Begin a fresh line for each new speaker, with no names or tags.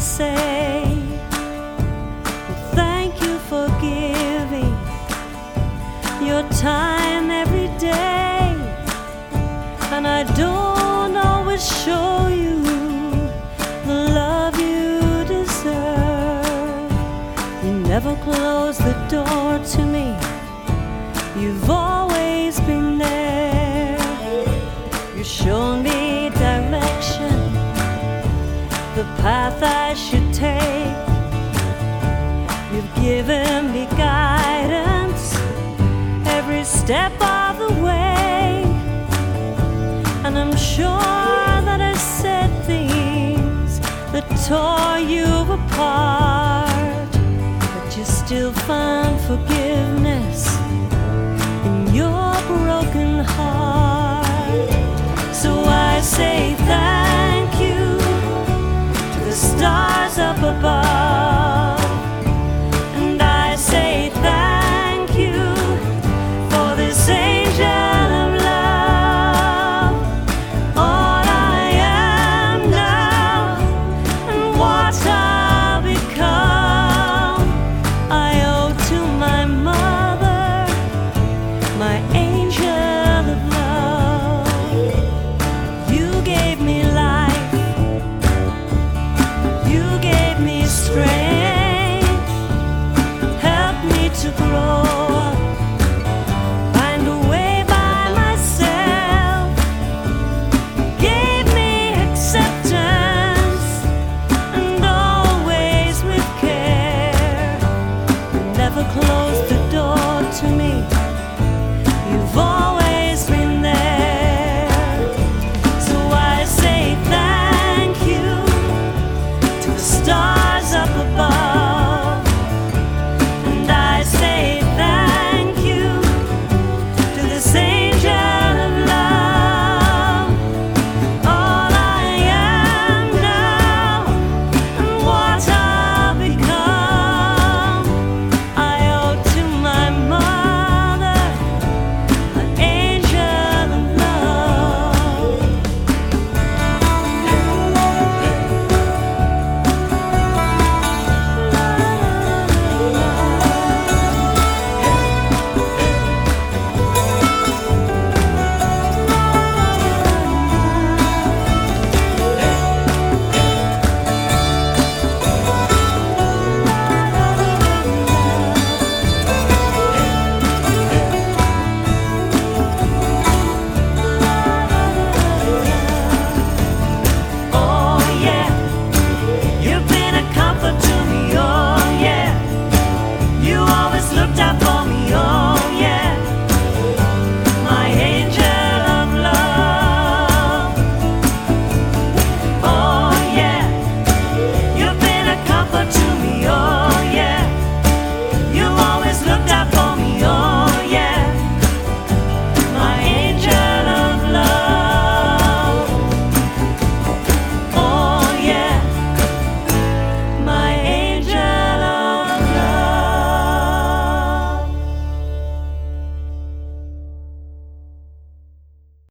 say sure that I said things that tore you apart.